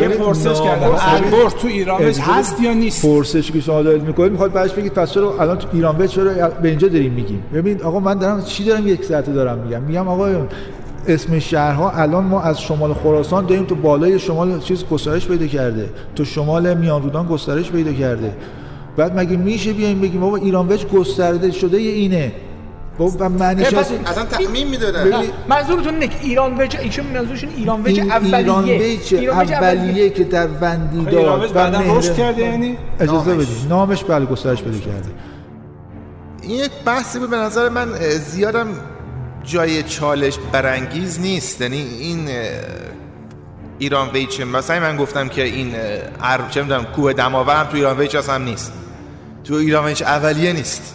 یه پرسش کردم. البرز تو ایران هست یا نیست؟ پرسش که شما دارید می‌کنید می‌خواد بعدش بگید پس چرا الان تو ایران ویج چرا به اینجا داریم میگیم؟ ببینید آقا من دارم چی دارم یک ساعته دارم میگم؟ میگم آقا اسم شهرها الان ما از شمال خراسان داریم تو بالای شمال چیز گسترش پیدا کرده. تو شمال میان رودان گسترش پیدا کرده. بعد مگه میشه بیایم بگیم بابا ایران ویج گسترده شده اینه؟ و معنیش اصلا تعمیم می‌دادن. منظورتون اینه که ایران ویج ایشون منظورشون ایران ویج اولیه. ایران ویج اولیه. که در وندیدار و مهر رشد کرده یعنی؟ اجازه بدید. نامش بله گسترش پیدا کرده. این یک بحثی بود به نظر من زیادم جای چالش برانگیز نیست. یعنی این ایران ویچ مثلا من گفتم که این عرب چه می‌دونم کوه دماور هم تو ایران ویچ اصلا نیست. تو ایران ویچ اولیه نیست.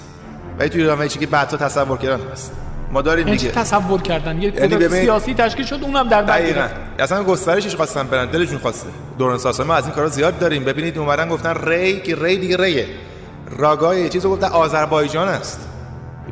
ولی تو ایران که بعدها تصور کردن هست. ما داریم یعنی دیگه. تصور کردن. یه یعنی سیاسی تشکیل شد اونم در دقیقاً. اصلا گسترشش خواستن برن دلشون خواسته. دوران ساسانی ما از این کارا زیاد داریم. ببینید اومدن گفتن ری که ری دیگه ریه. راگای چیزو گفتن آذربایجان است.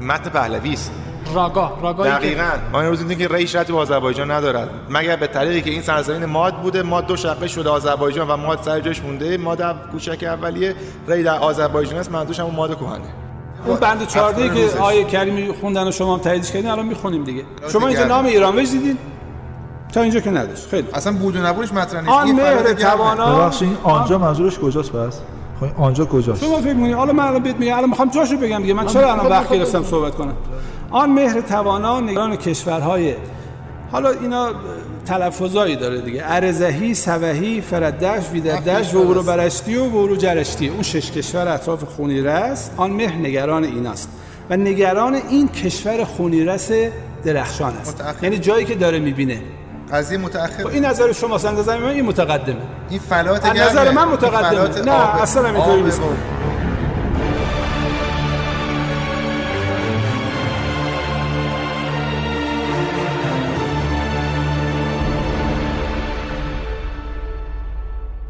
متن پهلوی است. راگا راگا دقیقاً. ما امروز دیدیم که ریش رتی با آذربایجان ندارد مگر به طریقی که این سرزمین ماد بوده ماد دو شقه شده آذربایجان و ماد سر جاش مونده ماد کوچک اولیه ری در آذربایجان است منظورش همون ماد کهنه اون بند 14 که آیه کریمی خوندن و شما هم تاییدش کردین الان می‌خونیم دیگه. شما اینجا نام ایران ویژ دیدین تا اینجا که نداشت. خیلی. اصلا بود و نبودش مطرح نیست. آن مهر توانا ببخشید آنجا منظورش کجاست پس؟ خب آنجا کجاست؟ شما فکر می‌کنید حالا من الان بهت میگم الان می‌خوام جاشو بگم دیگه. من چرا الان وقت گرفتم صحبت کنم؟ آن مهر توانا نگران کشورهای حالا اینا تلفظایی داره دیگه. ارزهی سوهی فردش ویددش و ورو برشتی و ورو جرشتی. اون شش کشور اطراف خونیرس آن مهر نگران ایناست و نگران این کشور خونیرس درخشان است. یعنی جایی که داره می‌بینه. قضیه متأخر خب این نظر شما از نظر من این متقدمه. این فلات نظر من متقدمه. نه اصلا اینطوری نیست.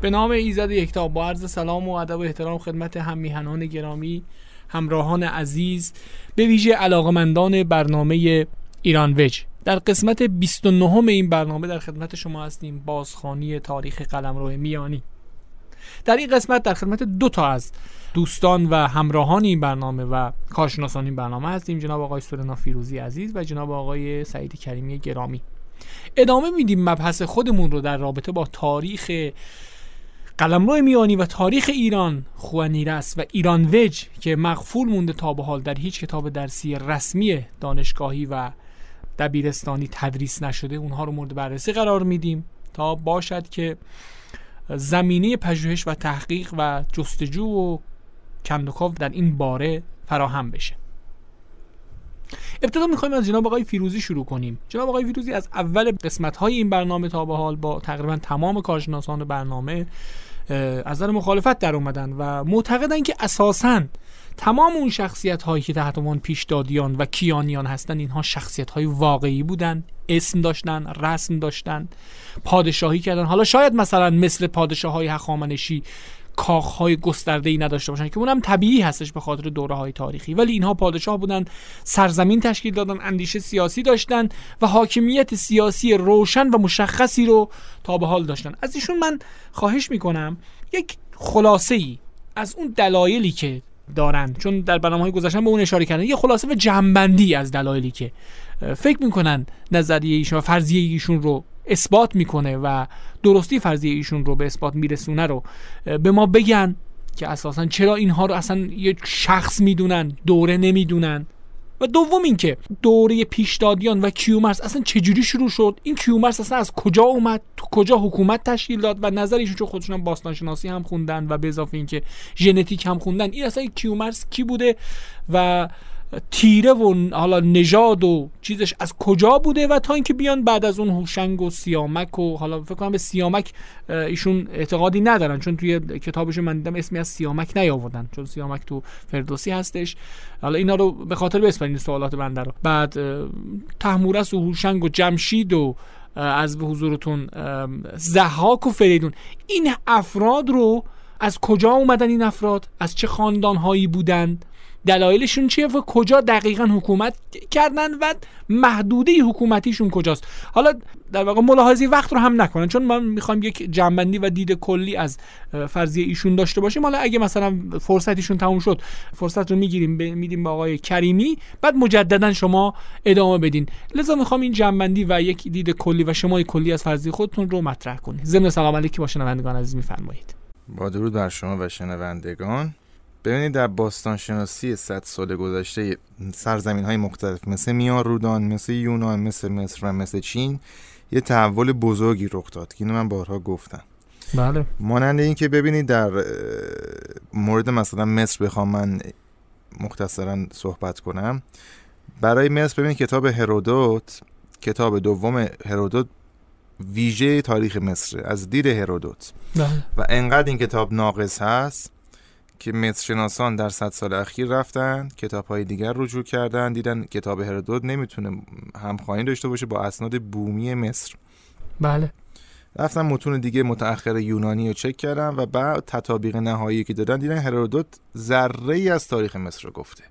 به نام ایزد یکتا با عرض سلام و ادب و احترام خدمت هم میهنان گرامی همراهان عزیز به ویژه علاقمندان برنامه ایران وج در قسمت 29 این برنامه در خدمت شما هستیم بازخانی تاریخ قلمرو میانی. در این قسمت در خدمت دو تا از دوستان و همراهان این برنامه و کارشناسان این برنامه هستیم جناب آقای سورنا فیروزی عزیز و جناب آقای سعید کریمی گرامی. ادامه میدیم مبحث خودمون رو در رابطه با تاریخ قلمرو میانی و تاریخ ایران خوانیرس و ایران وج که مغفول مونده تا به حال در هیچ کتاب درسی رسمی دانشگاهی و دبیرستانی تدریس نشده اونها رو مورد بررسی قرار میدیم تا باشد که زمینه پژوهش و تحقیق و جستجو و کندوکاو در این باره فراهم بشه. ابتدا می‌خوایم از جناب آقای فیروزی شروع کنیم. جناب آقای فیروزی از اول قسمت های این برنامه تا به حال با تقریبا تمام کارشناسان برنامه از نظر مخالفت در اومدن و معتقدن که اساساً تمام اون شخصیت هایی که تحت عنوان پیشدادیان و کیانیان هستن اینها شخصیت های واقعی بودن اسم داشتن رسم داشتن پادشاهی کردن. حالا شاید مثلا مثل پادشاه های هخامنشی های گسترده ای نداشته باشن که اونم طبیعی هستش به خاطر دوره های تاریخی. ولی اینها پادشاه بودن سرزمین تشکیل دادن اندیشه سیاسی داشتن و حاکمیت سیاسی روشن و مشخصی رو تا به حال داشتن. از ایشون من خواهش می‌کنم یک خلاصه ای از اون دلایلی که دارن چون در برنامه های گذشته به اون اشاره کردن یه خلاصه و جنبندی از دلایلی که فکر می‌کنن نظریه ایشون و فرضیه ایشون رو اثبات می‌کنه و درستی فرضیه ایشون رو به اثبات میرسونه رو به ما بگن که اساسا چرا اینها رو اصلا یک شخص می‌دونن دوره نمی‌دونن. و دوم اینکه دوره پیشدادیان و کیومرس اصلا چجوری شروع شد؟ این کیومرس اصلا از کجا اومد؟ تو کجا حکومت تشکیل داد؟ و نظرشون چون خودشون باستانشناسی هم خوندن و به اضافه اینکه ژنتیک هم خوندن این اصلا کیومرس کی بوده؟ و تیره و حالا نژاد و چیزش از کجا بوده و تا اینکه بیان بعد از اون هوشنگ و سیامک و حالا فکر کنم به سیامک ایشون اعتقادی ندارن چون توی کتابشون من دیدم اسمی از سیامک نیاوردن چون سیامک تو فردوسی هستش. حالا اینا رو به خاطر بسپرین سوالات بنده رو. بعد تحمورس و هوشنگ و جمشید و از به حضورتون زحاک و فریدون. این افراد رو از کجا اومدن این افراد؟ از چه خاندان هایی بودند؟ دلایلشون چیه و کجا دقیقا حکومت کردن و محدوده حکومتیشون کجاست؟ حالا در واقع ملاحظه وقت رو هم نکنن چون ما می‌خوایم یک جنبندی و دید کلی از فرضیه ایشون داشته باشیم. حالا اگه مثلا فرصتیشون تموم شد فرصت رو می‌گیریم میدیم به آقای کریمی بعد مجددا شما ادامه بدین. لذا می‌خوام این جنبندی و یک دید کلی و شما کلی از فرضیه خودتون رو مطرح کنید ضمن سلام علیکی با شنوندگان عزیز میفرمایید. با درود بر شما و شنوندگان. ببینید در باستان شناسی 100 سال گذشته سرزمین های مختلف مثل میان رودان مثل یونان مثل مصر و مثل چین یه تحول بزرگی رخ داد که اینو من بارها گفتم. بله. مانند این که ببینید در مورد مثلا مصر بخوام من مختصرا صحبت کنم. برای مصر ببینید کتاب هرودوت کتاب دوم هرودوت ویژه تاریخ مصر از دید هرودوت. بله. و انقدر این کتاب ناقص هست که مصرشناسان در صد سال اخیر رفتن کتاب های دیگر رجوع کردن دیدن کتاب هرودوت نمی‌تونه همخوانی داشته باشه با اسناد بومی مصر. بله. رفتن متون دیگه متأخر یونانی رو چک کردن و بعد تطابیق نهایی که دادن دیدن هرودوت ذره ای از تاریخ مصر رو گفته.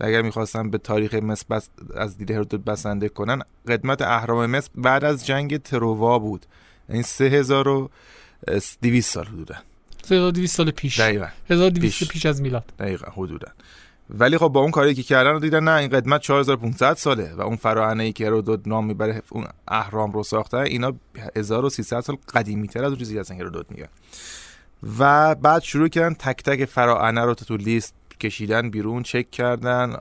و اگر می‌خواستن به تاریخ مصر بس از دید هرودوت بسنده کنن قدمت اهرام مصر بعد از جنگ تروا بود. این یعنی 3200 سال حدودا. 1200 سال پیش. دقیقا. 1200 پیش. پیش از میلاد. دقیقا حدودا. ولی خب با اون کاری که کردن رو دیدن نه این قدمت 4500 ساله و اون فراعنه ای که هرودوت نام می‌بره اون اهرام رو ساخته اینا 1300 سال قدیمی تر از اون چیزی هستن که هرودوت میگه و بعد شروع کردن تک تک فراعنه رو تو لیست کشیدن بیرون چک کردن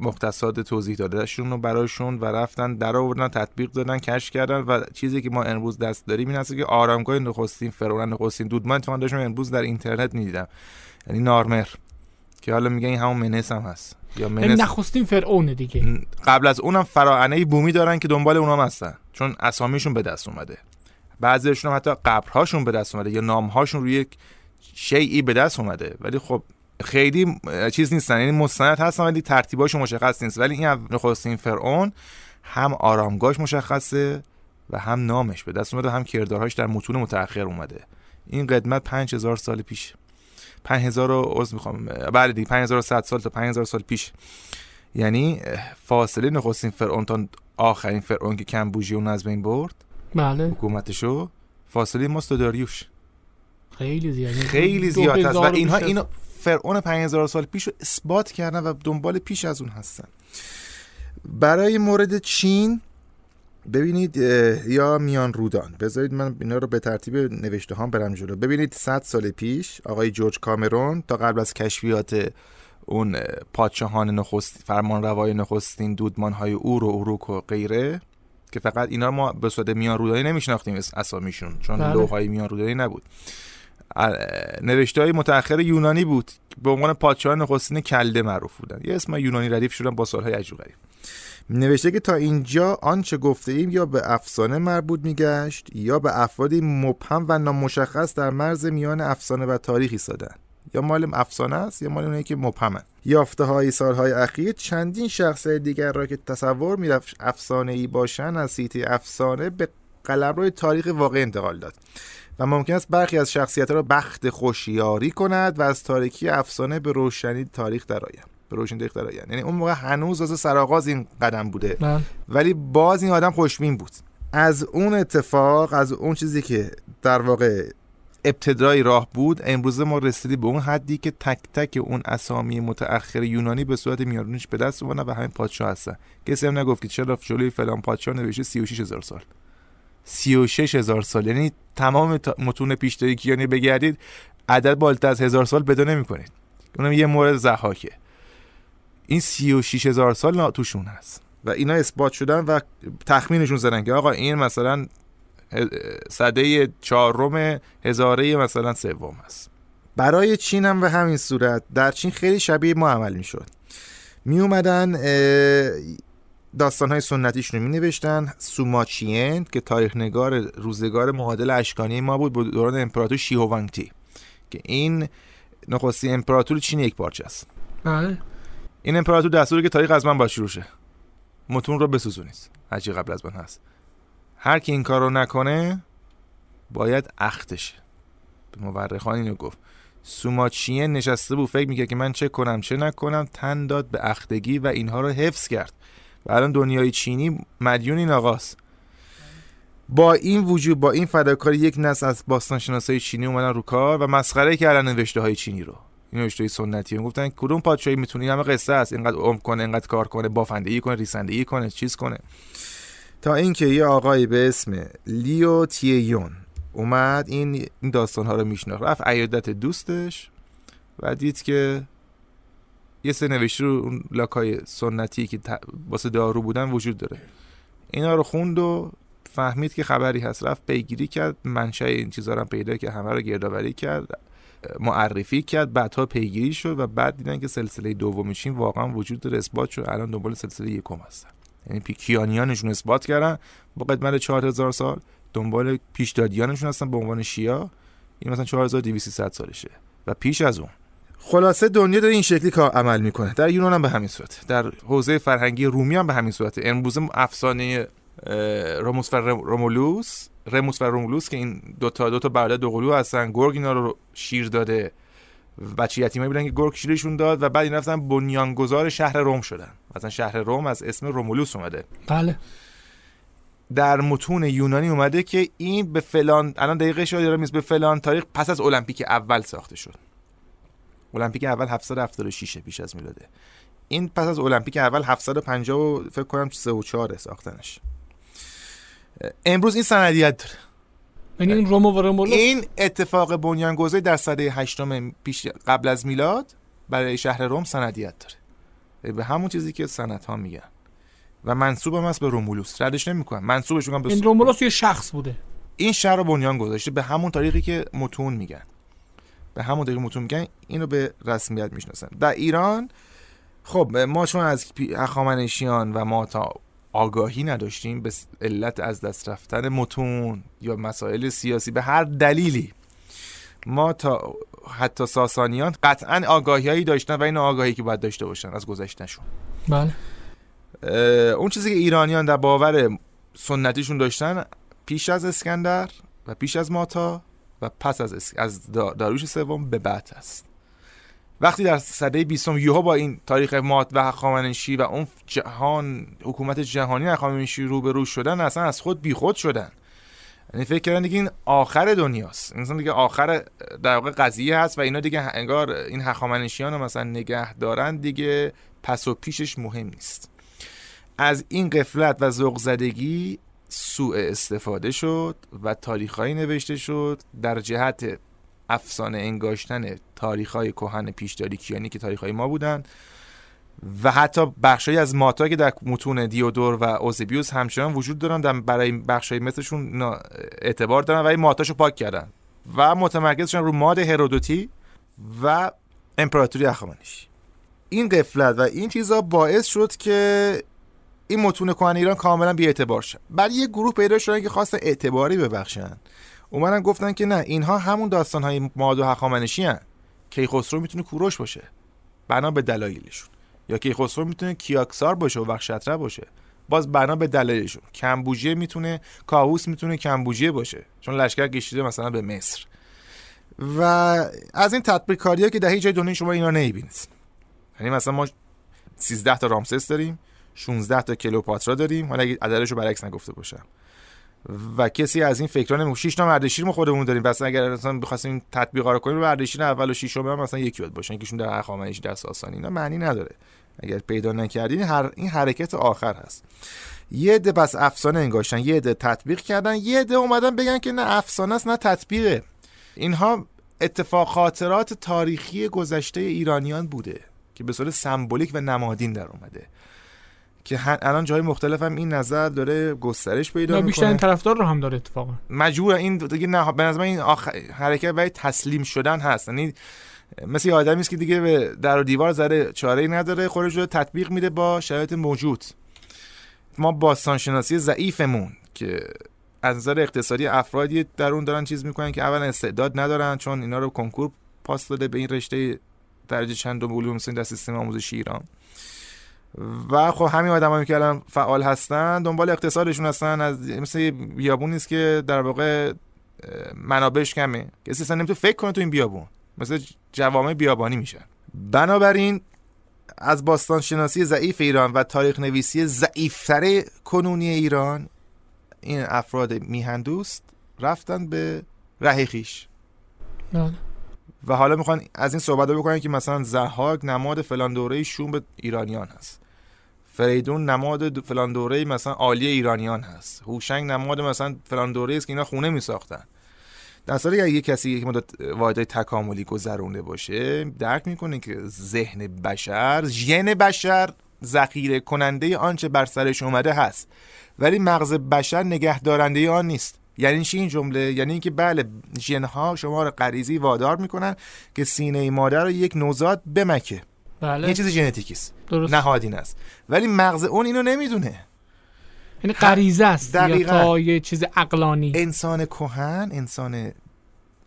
مختصات توضیح دادهشون رو براشون و رفتن در آوردن تطبیق دادن کش کردن و چیزی که ما امروز دست داریم این هست که آرامگاه نخستین فرعون نخستین دودمان اتفاقا داشتم امروز در اینترنت می‌دیدم. یعنی نارمر. که حالا میگه این همون منس هم هست. یا یعنی منس نخستین فرعون دیگه. قبل از اونم فراعنه بومی دارن که دنبال اونام هستن. چون اسامیشون به دست اومده. بعضیشون هم حتی قبرهاشون به دست اومده یا نامهاشون روی یک شیعی به دست اومده. ولی خب خیلی چیز نیستن. یعنی مستند هستن ولی ترتیباش مشخص نیست. ولی این نخستین فرعون هم آرامگاهش مشخصه و هم نامش به دست اومده هم کردارهاش در متون متأخر اومده. این قدمت 5000 سال پیش. 5000 رو عذر می‌خوام. بله دیگه 5100 سال تا 5000 سال پیش. یعنی فاصله نخستین فرعون تا آخرین فرعون که کمبوجی اون از بین برد. بله. حکومتشو. فاصله ماست داریوش. خیلی زیاد. خیلی زیاد است و اینها اینو فرعون 5000 سال پیش رو اثبات کردن و دنبال پیش از اون هستن. برای مورد چین ببینید یا میان رودان. بذارید من اینا رو به ترتیب نوشته هم برم جلو. ببینید 100 سال پیش آقای جورج کامرون تا قبل از کشفیات اون پادشاهان نخست فرمان روای نخستین دودمان های اور و اروک و غیره که فقط اینا ما به صورت میان رودانی نمیشناختیم اسامیشون چون بله. لوهای میان رودانی نبود. نوشته های متأخر یونانی بود. به عنوان پادشاه نخستین کلده معروف بودن. یه اسم یونانی ردیف شدن با سالهای عجیب غریب. نوشته که تا اینجا آنچه گفته ایم یا به افسانه مربوط میگشت یا به افرادی مبهم و نامشخص در مرز میان افسانه و تاریخ ایستادن. یا مال افسانه است یا مال اونایی که مبهمن. یافته های سالهای اخیر چندین شخص دیگر را که تصور می‌رفت افسانه ای باشن از سیتی افسانه به قلمرو تاریخ واقع انتقال داد. و ممکن است برخی از شخصیت را بخت خوشیاری کند و از تاریکی افسانه به روشنی تاریخ درآید به روشنی تاریخ درآید یعنی اون موقع هنوز از سرآغاز این قدم بوده. بله. ولی باز این آدم خوشبین بود. از اون اتفاق از اون چیزی که در واقع ابتدای راه بود امروزه ما رسیدیم به اون حدی که تک تک اون اسامی متأخر یونانی به صورت میارونیش به دست اومدن و همین پادشاه هستن. کسی هم نگفت که چرا جلوی فلان پادشاه نوشته 36 هزار سال. 36 هزار سال. یعنی تمام متون پیشتری کیانی بگردید عدد بالاتر از هزار سال پیدا نمی‌کنید. اونم یه مورد زحاکه این 36 هزار سال توشون هست. و اینا اثبات شدن و تخمینشون زدن که آقا این مثلا صده چهارم هزاره مثلا سوم است برای چین هم به همین صورت. در چین خیلی شبیه ما عمل می‌شد. می اومدن داستان های سنتیشون رو می نوشتن سوماچین که تاریخ نگار روزگار معادل اشکانی ما بود بود دوران امپراتور شیهوانگتی که این نخستی امپراتور چین یک پارچه است. بله. این امپراتور دستوری که تاریخ از من با شروع شه. متون رو بسوزونید. هرچی قبل از من هست. هر کی این کار رو نکنه باید اختشه به مورخان اینو گفت. سوماچیه نشسته بود فکر می‌کرد که من چه کنم چه نکنم. تن داد به اختگی و اینها رو حفظ کرد. و الان دنیای چینی مدیون این آقاست. با این وجود با این فداکاری یک نسل از باستانشناسای چینی اومدن رو کار و مسخره کردن نوشته های چینی رو. این نوشته سنتی هم گفتن کدوم پادشاهی می‌تونه همه قصه است؟ اینقدر عمر کنه اینقدر کار کنه بافندگی کنه ریسندگی کنه چیز کنه. تا اینکه یه آقایی به اسم لیو تییون اومد این این داستان ها رو میشناخت. رفت عیادت دوستش و دید که یه سه نوشته رو اون لاکای سنتی که واسه دارو بودن وجود داره. اینا رو خوند و فهمید که خبری هست. رفت پیگیری کرد منشأ این چیزا رو پیدا که همه رو گردآوری کرد معرفی کرد بعدها پیگیری شد و بعد دیدن که سلسله دوم چین واقعا وجود داره اثبات شد. الان دنبال سلسله یکم هستن. یعنی پیکیانیانشون اثبات کردن با قدمت 4000 سال. دنبال پیش دادیانشون هستن به عنوان شیا این مثلا 4200 سالشه. و پیش از اون خلاصه دنیا داره این شکلی کار عمل می‌کنه. در یونان هم به همین صورت. در حوزه فرهنگی رومی هم به همین صورت. امروز افسانه روموس و رومولوس رموس و رومولوس که این دو تا دو تا برادر دوقلو هستن گرگ اینا رو شیر داده. بچه یتیمایی بودن که گرگ شیرشون داد و بعد این رفتن بنیانگذار شهر روم شدن. مثلا شهر روم از اسم رومولوس اومده. بله. در متون یونانی اومده که این به فلان الان دقیقه داره میز به فلان تاریخ پس از المپیک اول ساخته شد. المپیک اول 776 پیش از میلاده. این پس از المپیک اول 750 و فکر کنم 3 و 4 ساختنش. امروز این سندیت داره. یعنی این رومو و رومولوس این اتفاق بنیانگذاری در سده هشتم پیش قبل از میلاد برای شهر روم سندیت داره. به همون چیزی که سنت ها میگن. و منصوب هم هست به رومولوس. ردش نمی‌کنن منصوبش می‌کنن به این رومولوس یه شخص بوده. این شهر رو بنیان گذاشته به همون تاریخی که متون میگن. به همون تاریخ متون میگن اینو به رسمیت می‌شناسن. در ایران خب ما چون از هخامنشیان و ما تا آگاهی نداشتیم به علت از دست رفتن متون یا مسائل سیاسی به هر دلیلی ما تا حتی ساسانیان قطعا آگاهیایی داشتن و این آگاهی که باید داشته باشن از گذشتهشون. بله. اون چیزی که ایرانیان در باور سنتیشون داشتن پیش از اسکندر و پیش از ماتا و پس از. از داروش سوم به بعد است. وقتی در سده 20 یوها با این تاریخ مات و هخامنشی و اون جهان حکومت جهانی هخامنشی رو شدن اصلا از خود بیخود شدن. یعنی فکر کردن دیگه این آخر دنیاست. انسان دیگه آخر در واقع قضیه هست و اینا دیگه انگار این هخامنشیان رو مثلا نگه دارن دیگه. پس و پیشش مهم نیست. از این قفلت و ذوق زدگی سوء استفاده شد و تاریخهایی نوشته شد در جهت افسانه انگاشتن تاریخهای کهن پیشداری کیانی که تاریخهای ما بودن و حتی بخشی از ماتا که در متون دیودور و اوزیبیوس همچنان وجود دارن در برای بخشای مثلشون اعتبار دارن و این ماتاشو پاک کردن و متمرکزشون رو ماد هرودوتی و امپراتوری اخامنشی. این قفلت و این چیزا باعث شد که این متون کهن ایران کاملا بی اعتبار شد بعد یه گروه پیدا شدن که خواستن اعتباری ببخشن. اومدن گفتن که نه اینها همون داستان های ماد و هخامنشی هن. کیخسرو می‌تونه کوروش باشه. بنا به دلایلشون. یا کیخسرو می‌تونه کیاکسار باشه و وخشتره باشه. باز بنا به دلایلشون. کمبوجیه می‌تونه کاووس می‌تونه کمبوجیه باشه. چون لشکر کشیده مثلا به مصر. و از این تطبیق کاری که در جای دنیا شما اینا نمی‌بینید. یعنی مثلا ما 13 تا رامسس داریم. 16 تا کلوپاترا داریم. حالا اگه عددش رو برعکس نگفته باشم. و کسی از این فکران نمی 6 تا مردشیر ما خودمون داریم. پس اگر مثلا بخواستیم تطبیقا رو کنیم مردشیر اول و ششم هم مثلا یکی بود باشن یکیشون در هخامنشی در ساسانی اینا معنی نداره. اگر پیدا نکردین هر این حرکت آخر هست. یه عده بس افسانه انگاشتن. یه عده تطبیق کردن. یه عده اومدن بگن که نه افسانه است نه تطبیقه. اینها اتفاق خاطرات تاریخی گذشته ایرانیان بوده که به صورت سمبولیک و نمادین در اومده. که الان جای مختلف هم این نظر داره گسترش پیدا می‌کنه بیشتر این طرفدار رو هم داره اتفاقا. مجبور این دیگه نه به نظر این آخ... حرکت برای تسلیم شدن هست. یعنی مثل یه آدمی است که دیگه به در و دیوار زده چاره نداره خودش رو تطبیق میده با شرایط موجود. ما باستانشناسی ضعیفمون که از نظر اقتصادی افرادی در اون دارن چیز می‌کنن که اولا استعداد ندارن چون اینا رو کنکور پاس داده به این رشته درجه چند دوم علوم در سیستم آموزشی ایران. و خب همین آدمایی که الان فعال هستن دنبال اقتصادشون هستن. از مثل بیابون نیست که در واقع منابعش کمه. کسی اصلا نمی‌تونه فکر کنه تو این بیابون. مثل جوامع بیابانی میشن. بنابراین از باستان شناسی ضعیف ایران و تاریخ نویسی ضعیفتر کنونی ایران این افراد میهندوست رفتن به ره خیش. بله. و حالا می‌خوان از این صحبت بکنن که مثلا زهاک نماد فلان دوره شوم به ایرانیان هست. فریدون نماد فلان دوره مثلا عالی ایرانیان هست. هوشنگ نماد مثلا فلان دوره است که اینا خونه میساختن. در صورتی اگه کسی یک مدت واحد تکاملی گذرونده باشه درک می‌کنه که ذهن بشر ژن بشر ذخیره کننده آنچه بر سرش اومده هست. ولی مغز بشر نگهدارنده آن نیست. یعنی چی این جمله؟ یعنی اینکه بله ژنها شما رو غریزی وادار می‌کنن که سینه مادر رو یک نوزاد بمکه. بله. یه چیز ژنتیکی است. نهادین است. ولی مغز اون اینو نمی‌دونه. یعنی غریزه است. یا. تا یه چیز عقلانی. انسان کهن انسان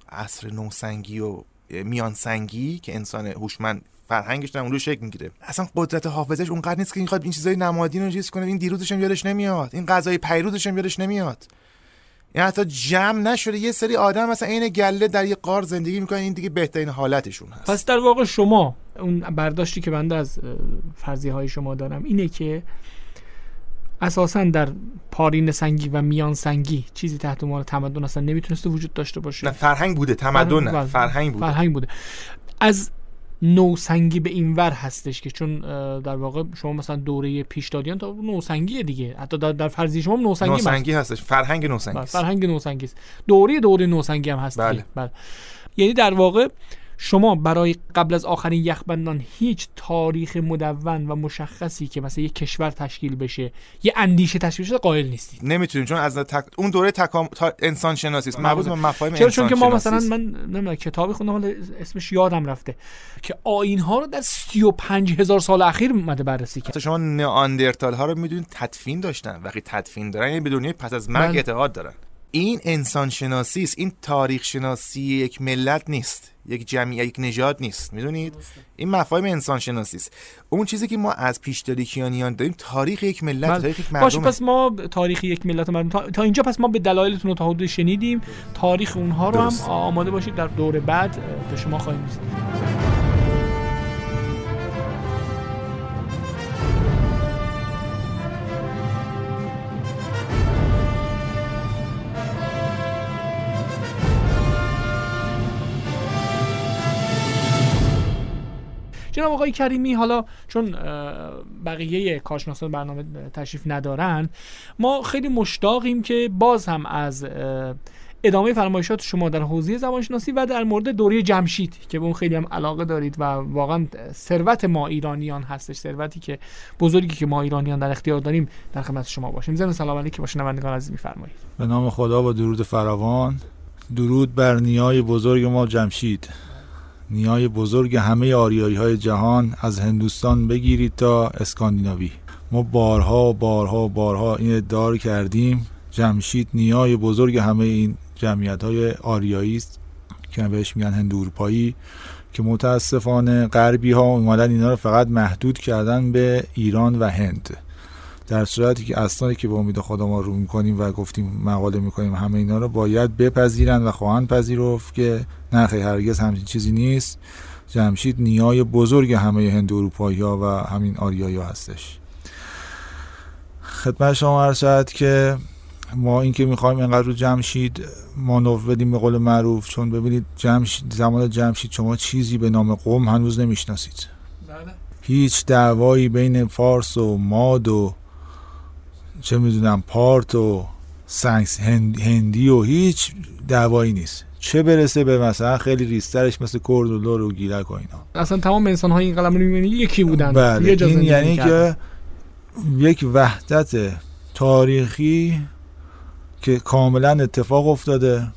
عصر نوسنگی و میانسنگی که انسان هوشمند فرهنگش در اون رو شکل می‌گیره. اصلا قدرت حافظش اونقدر نیست که این این چیزای نمادین رو چیز کنه این دیروزش هم یادش نمیاد این غذای پیروزش هم یادش نمیاد. این حتی جمع نشده یه سری آدم مثلا عین گله در یه قار زندگی می‌کنن این دیگه بهترین حالتشون هست. پس در واقع شما اون برداشتی که بنده از فرضیه های شما دارم اینه که اساسا در پارین سنگی و میان سنگی چیزی تحت عنوان تمدن اصلا نمی‌تونسته وجود داشته باشه. نه فرهنگ بوده تمدن نه بله. فرهنگ بوده. فرهنگ بوده. از نوسنگی به این ور هستش که چون در واقع شما مثلا دوره پیشدادیان تا نوسنگیه دیگه حتی در, در فرضیه شما نوسنگی, هست. نوسنگی هستش فرهنگ بله، نوسنگی است. فرهنگ نوسنگی است دوره دوره نوسنگی هم هست بله. دیگه. بله. یعنی در واقع شما برای قبل از آخرین یخبندان هیچ تاریخ مدون و مشخصی که مثلا یک کشور تشکیل بشه یه اندیشه تشکیل شده قائل نیستید. نمی‌تونیم چون از تک... اون دوره تکام... تا... انسان شناسی است. مربوط به مفاهیم چرا؟ چون که ما مثلا. من نمی‌دونم کتابی خوندم حالا اسمش یادم رفته که آیین ها رو در 35 هزار سال اخیر اومده بررسی کرد. شما نئاندرتال ها رو می‌دونید تدفین داشتن. وقتی تدفین دارن یعنی به دنیای پس از مرگ بله. اعتقاد دارن. این انسان شناسی است. این تاریخ شناسی یک ملت نیست. یک جمعیت یک نژاد نیست می‌دونید؟ این مفاهیم انسان شناسی است. اون چیزی که ما از پیشداری کیانیان داریم تاریخ یک ملت. تاریخ یک باشه مردم پس ما تاریخ یک ملت و مردم تا, تا اینجا پس ما به دلایلتون رو تا حدودی شنیدیم. تاریخ اونها رو درست. هم آماده باشید. در دور بعد به شما خواهیم رسید. جناب آقای کریمی حالا چون بقیه کارشناسان برنامه تشریف ندارن ما خیلی مشتاقیم که باز هم از ادامه فرمایشات شما در حوزه زبانشناسی و در مورد دوره جمشید که به اون خیلی هم علاقه دارید و واقعا ثروت ما ایرانیان هستش ثروتی که بزرگی که ما ایرانیان در اختیار داریم در خدمت شما باشیم. ضمن سلام علیکم با شنوندگان عزیز میفرمایید. به نام خدا با درود فراوان. درود بر نیای بزرگ ما جمشید. نیای بزرگ همه آریایی های جهان از هندوستان بگیرید تا اسکاندیناوی. ما بارها بارها بارها این ادعا کردیم. جمشید نیای بزرگ همه این جمعیت های آریایی است که بهش میگن هندو اروپایی که متاسفانه غربی ها اومدن اینا رو فقط محدود کردن به ایران و هند. در صورتی که اسنادی که به امید خدا ما رو می‌کنیم و گفتیم مقاله می‌کنیم همه اینا رو باید بپذیرن و خواهند پذیرفت که نه خیر هرگز همچین چیزی نیست. جمشید نیای بزرگ همه هند اروپایی ها و همین آریایی ها هستش. خدمت شما عرض شد که ما این که می‌خوایم اینقدر رو جمشید مانور بدیم به قول معروف چون ببینید جمشید زمان جمشید شما چیزی به نام قوم هنوز نمی‌شناسید. هیچ دعوایی بین فارس و ماد و چه می‌دونم پارت و سنگس هند، هندی و هیچ دعوایی نیست. چه برسه به مثلا خیلی ریسترش مثل کرد و لور و گیلک و اینا. اصلا تمام انسان های این قلم رو یکی بودن. بله یه این یعنی. که یک وحدت تاریخی که کاملا اتفاق افتاده.